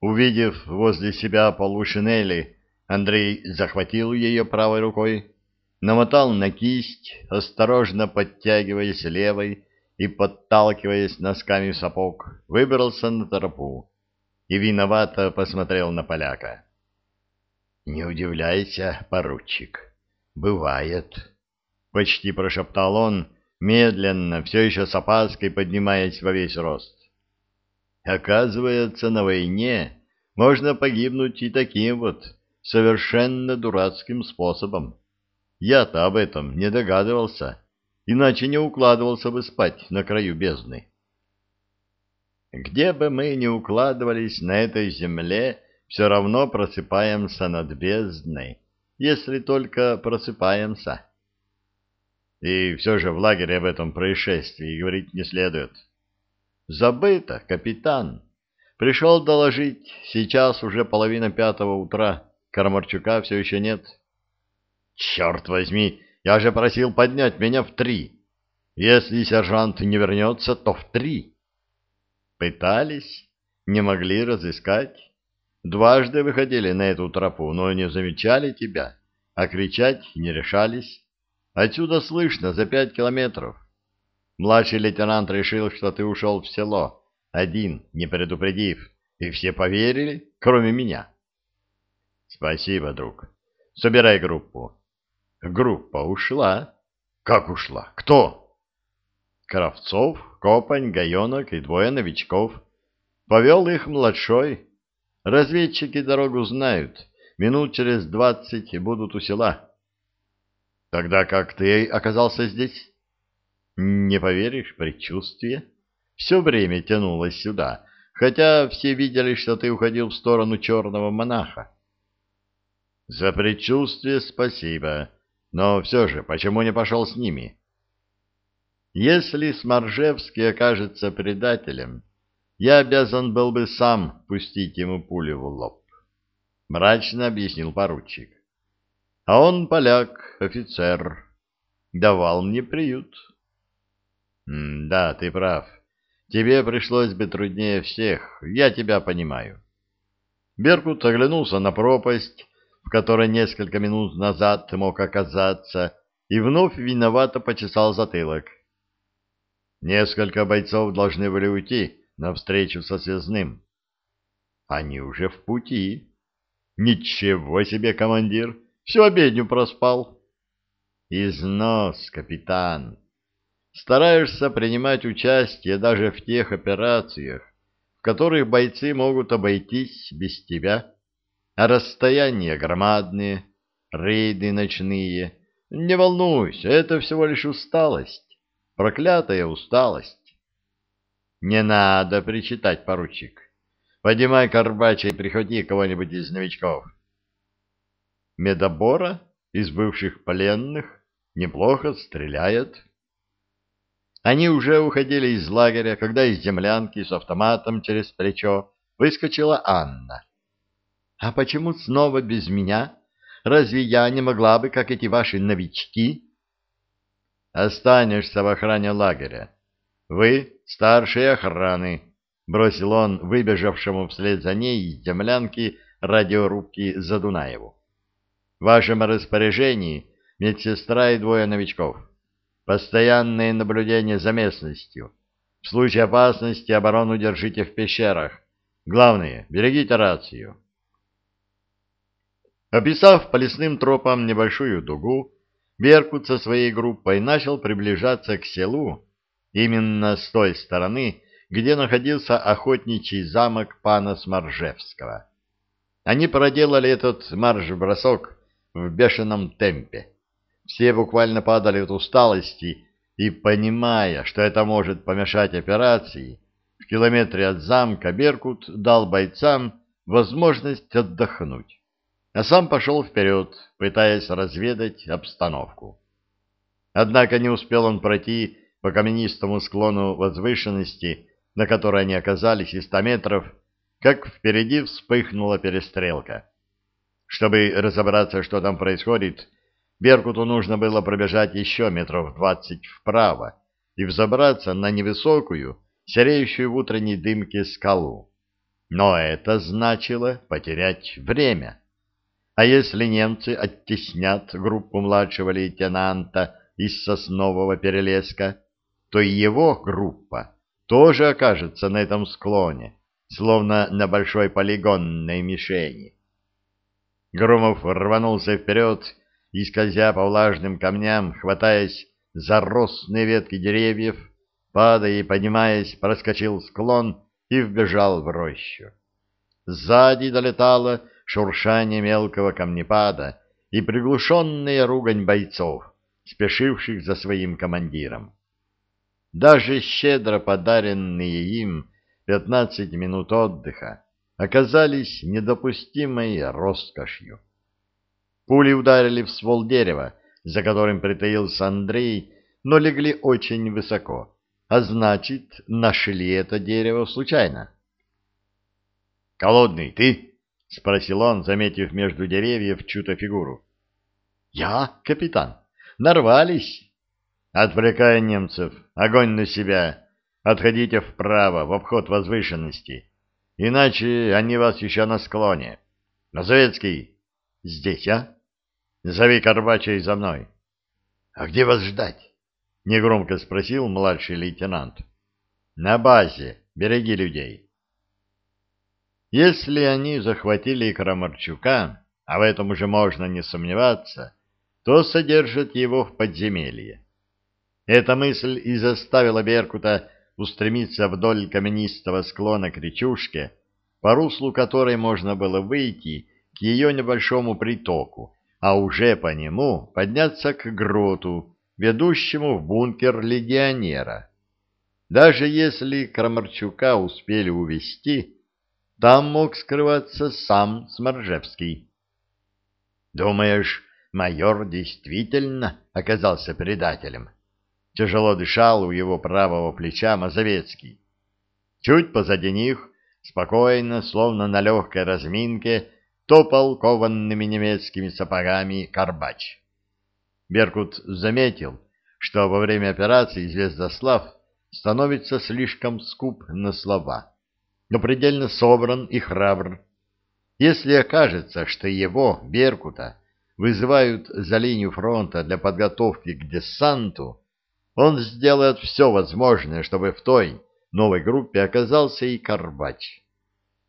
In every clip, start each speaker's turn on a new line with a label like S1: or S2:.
S1: Увидев возле себя полушинели, Андрей захватил ее правой рукой, намотал на кисть, осторожно подтягиваясь левой и подталкиваясь носками сапог, выбрался на тропу и виновато посмотрел на поляка. — Не удивляйся, поручик, бывает, — почти прошептал он, медленно, все еще с опаской поднимаясь во весь рост. Оказывается, на войне можно погибнуть и таким вот совершенно дурацким способом. Я-то об этом не догадывался, иначе не укладывался бы спать на краю бездны. Где бы мы ни укладывались на этой земле, все равно просыпаемся над бездной, если только просыпаемся. И все же в лагере об этом происшествии говорить не следует. Забыто, капитан. Пришел доложить, сейчас уже половина пятого утра, Карамарчука все еще нет. Черт возьми, я же просил поднять меня в три. Если сержант не вернется, то в три. Пытались, не могли разыскать. Дважды выходили на эту тропу, но не замечали тебя, а кричать не решались. Отсюда слышно за пять километров. Младший лейтенант решил, что ты ушел в село, один, не предупредив, и все поверили, кроме меня. Спасибо, друг. Собирай группу. Группа ушла. Как ушла? Кто? Кравцов, Копань, Гаенок и двое новичков. Повел их младшой. Разведчики дорогу знают. Минут через двадцать будут у села. Тогда как ты оказался здесь? Не поверишь, предчувствие. Все время тянулось сюда, хотя все видели, что ты уходил в сторону черного монаха. За предчувствие спасибо, но все же, почему не пошел с ними? Если Сморжевский окажется предателем, я обязан был бы сам пустить ему пулю в лоб. Мрачно объяснил поручик. А он поляк, офицер. Давал мне приют. Да, ты прав. Тебе пришлось бы труднее всех. Я тебя понимаю. Беркут оглянулся на пропасть, в которой несколько минут назад мог оказаться, и вновь виновато почесал затылок. Несколько бойцов должны были уйти навстречу со связным. Они уже в пути. Ничего себе, командир! Всю обедню проспал. Износ, капитан. Стараешься принимать участие даже в тех операциях, в которых бойцы могут обойтись без тебя. А расстояния громадные, рейды ночные. Не волнуйся, это всего лишь усталость. Проклятая усталость. Не надо причитать, поручик. Поднимай Карбача и прихвати кого-нибудь из новичков. Медобора из бывших пленных неплохо стреляет. Они уже уходили из лагеря, когда из землянки с автоматом через плечо выскочила Анна. А почему снова без меня? Разве я не могла бы, как эти ваши новички? Останешься в охране лагеря. Вы старшие охраны, бросил он выбежавшему вслед за ней из землянки радиорубки Задунаеву. В вашем распоряжении медсестра и двое новичков. Постоянное наблюдение за местностью. В случае опасности оборону держите в пещерах. Главное, берегите рацию. Описав по лесным тропам небольшую дугу, Беркут со своей группой начал приближаться к селу именно с той стороны, где находился охотничий замок пана Сморжевского. Они проделали этот марш-бросок в бешеном темпе. Все буквально падали от усталости и, понимая, что это может помешать операции, в километре от замка Беркут дал бойцам возможность отдохнуть а сам пошел вперед, пытаясь разведать обстановку. Однако не успел он пройти по каменистому склону возвышенности, на которой они оказались, и ста метров, как впереди вспыхнула перестрелка. Чтобы разобраться, что там происходит, Беркуту нужно было пробежать еще метров двадцать вправо и взобраться на невысокую, сереющую в утренней дымке скалу. Но это значило потерять время. А если немцы оттеснят группу младшего лейтенанта из соснового перелеска, то и его группа тоже окажется на этом склоне, словно на большой полигонной мишени. Громов рванулся вперед и, скользя по влажным камням, хватаясь за росные ветки деревьев, падая и поднимаясь, проскочил склон и вбежал в рощу. Сзади долетало шуршание мелкого камнепада и приглушенная ругань бойцов, спешивших за своим командиром. Даже щедро подаренные им пятнадцать минут отдыха оказались недопустимой роскошью. Пули ударили в ствол дерева, за которым притаился Андрей, но легли очень высоко, а значит, нашли это дерево случайно. «Холодный ты?» — спросил он, заметив между деревьев чью-то фигуру. «Я, капитан. Нарвались». «Отвлекая немцев. Огонь на себя. Отходите вправо, в обход возвышенности. Иначе они вас еще на склоне. Назовецкий, здесь, а? Зови Карбача за мной». «А где вас ждать?» — негромко спросил младший лейтенант. «На базе. Береги людей». Если они захватили Крамарчука, а в этом уже можно не сомневаться, то содержат его в подземелье. Эта мысль и заставила Беркута устремиться вдоль каменистого склона к речушке, по руслу которой можно было выйти к ее небольшому притоку, а уже по нему подняться к гроту, ведущему в бункер легионера. Даже если Крамарчука успели увести, там мог скрываться сам Сморжевский. «Думаешь, майор действительно оказался предателем?» Тяжело дышал у его правого плеча Мазовецкий. Чуть позади них, спокойно, словно на легкой разминке, топал кованными немецкими сапогами Карбач. Беркут заметил, что во время операции Звездослав становится слишком скуп на слова но предельно собран и храбр. Если окажется, что его, Беркута, вызывают за линию фронта для подготовки к десанту, он сделает все возможное, чтобы в той новой группе оказался и Карбач.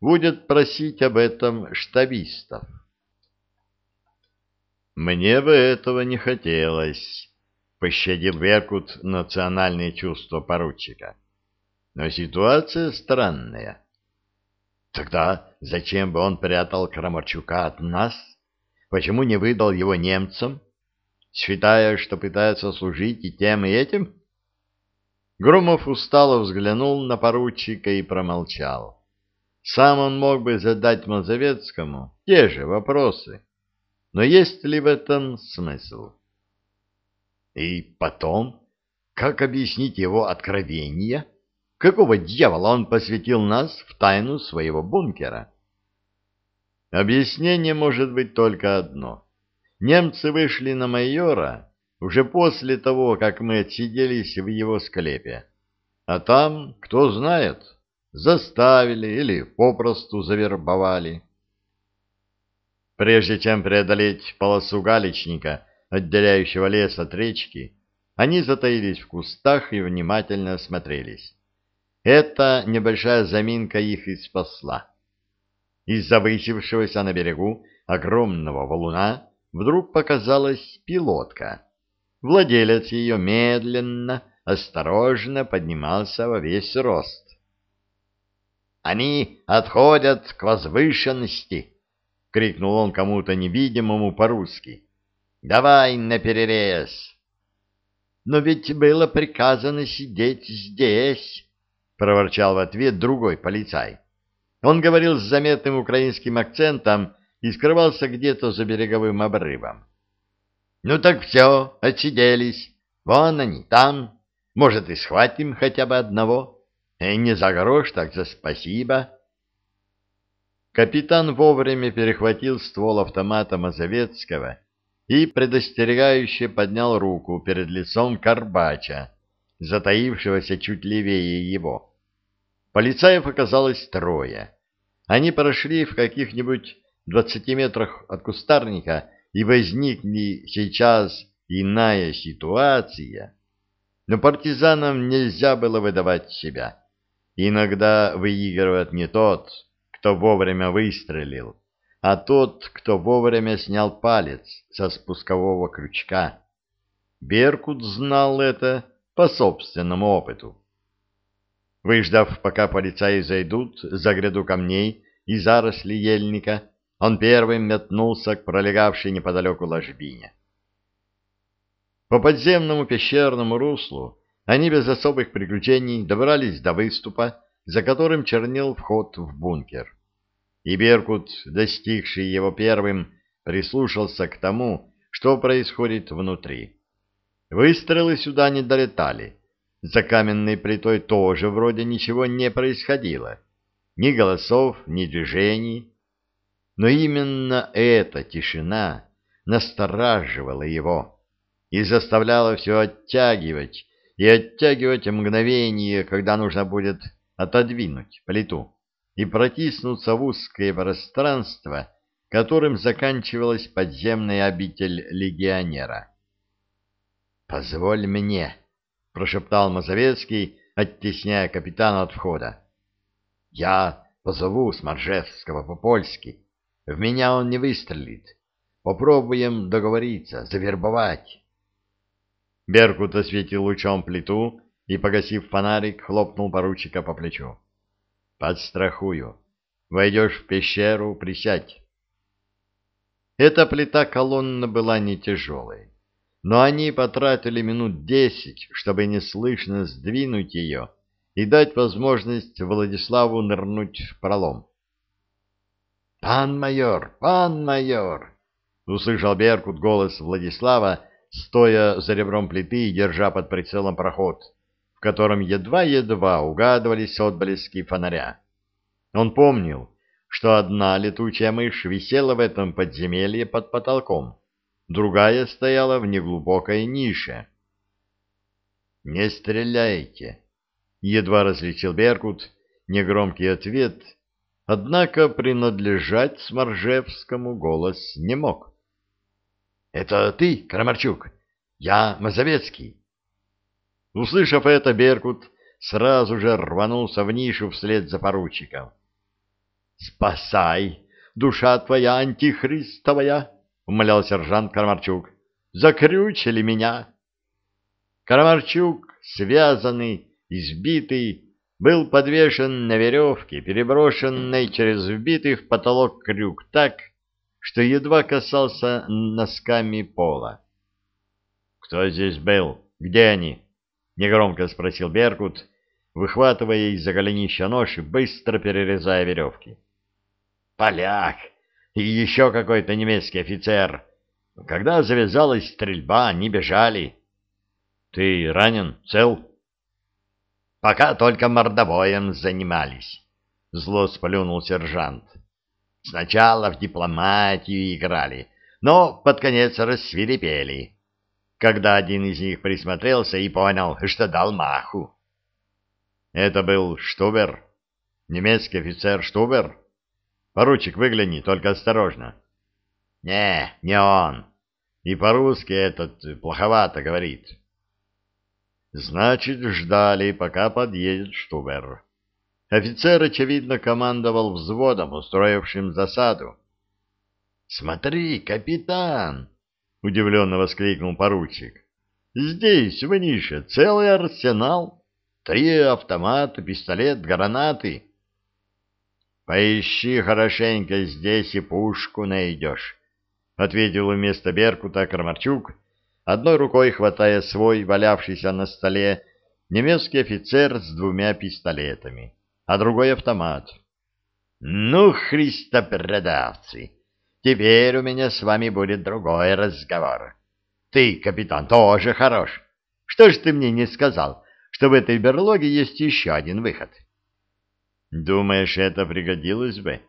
S1: Будет просить об этом штабистов. «Мне бы этого не хотелось», — пощадил Беркут национальные чувства поручика. «Но ситуация странная». Тогда зачем бы он прятал Крамарчука от нас? Почему не выдал его немцам, считая, что пытается служить и тем, и этим? Громов устало взглянул на поручика и промолчал. Сам он мог бы задать Мазовецкому те же вопросы, но есть ли в этом смысл? И потом, как объяснить его откровение? — Какого дьявола он посвятил нас в тайну своего бункера? Объяснение может быть только одно. Немцы вышли на майора уже после того, как мы отсиделись в его склепе. А там, кто знает, заставили или попросту завербовали. Прежде чем преодолеть полосу галечника, отделяющего лес от речки, они затаились в кустах и внимательно осмотрелись. Эта небольшая заминка их и спасла. Из-за высевшегося на берегу огромного валуна вдруг показалась пилотка. Владелец ее медленно, осторожно поднимался во весь рост. «Они отходят к возвышенности!» — крикнул он кому-то невидимому по-русски. «Давай наперерез!» «Но ведь было приказано сидеть здесь!» — проворчал в ответ другой полицай. Он говорил с заметным украинским акцентом и скрывался где-то за береговым обрывом. — Ну так все, отсиделись. Вон они, там. Может, и схватим хотя бы одного. И не за грош, так за спасибо. Капитан вовремя перехватил ствол автомата Мазовецкого и предостерегающе поднял руку перед лицом Карбача, затаившегося чуть левее его. Полицаев оказалось трое. они прошли в каких-нибудь двадцати метрах от кустарника, и возникли сейчас иная ситуация, но партизанам нельзя было выдавать себя. Иногда выигрывает не тот, кто вовремя выстрелил, а тот, кто вовремя снял палец со спускового крючка. Беркут знал это по собственному опыту. Выждав, пока полицаи зайдут за гряду камней и заросли ельника, он первым метнулся к пролегавшей неподалеку ложбине. По подземному пещерному руслу они без особых приключений добрались до выступа, за которым чернел вход в бункер и Беркут, достигший его первым, прислушался к тому, что происходит внутри. Выстрелы сюда не долетали. За каменной плитой тоже вроде ничего не происходило. Ни голосов, ни движений. Но именно эта тишина настораживала его и заставляла все оттягивать и оттягивать мгновение, когда нужно будет отодвинуть плиту и протиснуться в узкое пространство, которым заканчивалась подземная обитель легионера. «Позволь мне», — прошептал Мазовецкий, оттесняя капитана от входа. «Я позову Сморжевского по-польски. В меня он не выстрелит. Попробуем договориться, завербовать». Беркут осветил лучом плиту и, погасив фонарик, хлопнул поручика по плечу. Подстрахую. Войдешь в пещеру, присядь. Эта плита колонна была не тяжелой, но они потратили минут десять, чтобы неслышно сдвинуть ее и дать возможность Владиславу нырнуть в пролом. «Пан майор! Пан майор!» — услышал Беркут голос Владислава, стоя за ребром плиты и держа под прицелом проход — в котором едва-едва угадывались отблески фонаря. Он помнил, что одна летучая мышь висела в этом подземелье под потолком, другая стояла в неглубокой нише. «Не стреляйте!» — едва различил Беркут негромкий ответ, однако принадлежать Сморжевскому голос не мог. «Это ты, Крамарчук? Я Мазовецкий. Услышав это, Беркут сразу же рванулся в нишу вслед за поручиком. «Спасай, душа твоя антихристовая!» — умолял сержант Кармарчук. «Закрючили меня!» Кармарчук, связанный, избитый, был подвешен на веревке, переброшенной через вбитый в потолок крюк так, что едва касался носками пола. «Кто здесь был? Где они?» негромко спросил Беркут, выхватывая из-за голенища нож и быстро перерезая веревки. «Поляк! И еще какой-то немецкий офицер. Когда завязалась стрельба, они бежали. Ты ранен? Цел?» «Пока только мордобоем занимались», — зло сплюнул сержант. «Сначала в дипломатию играли, но под конец рассвирепели» когда один из них присмотрелся и понял, что дал маху. Это был Штубер, немецкий офицер Штубер. Поручик, выгляни, только осторожно. Не, не он. И по-русски этот плоховато говорит. Значит, ждали, пока подъедет Штубер. Офицер, очевидно, командовал взводом, устроившим засаду. «Смотри, капитан!» — удивленно воскликнул поручик. «Здесь, в нише, целый арсенал. Три автомата, пистолет, гранаты. Поищи хорошенько здесь и пушку найдешь», — ответил вместо Беркута Крамарчук, одной рукой хватая свой, валявшийся на столе, немецкий офицер с двумя пистолетами, а другой автомат. «Ну, христопродавцы!» Теперь у меня с вами будет другой разговор. Ты, капитан, тоже хорош. Что ж ты мне не сказал, что в этой берлоге есть еще один выход? Думаешь, это пригодилось бы?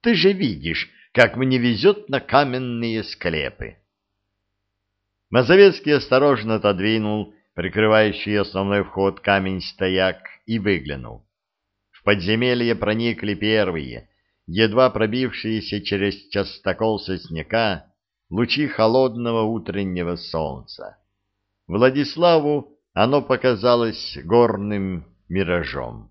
S1: Ты же видишь, как мне везет на каменные склепы. Мазовецкий осторожно отодвинул прикрывающий основной вход камень-стояк и выглянул. В подземелье проникли первые, едва пробившиеся через частокол сосняка, лучи холодного утреннего солнца. Владиславу оно показалось горным миражом.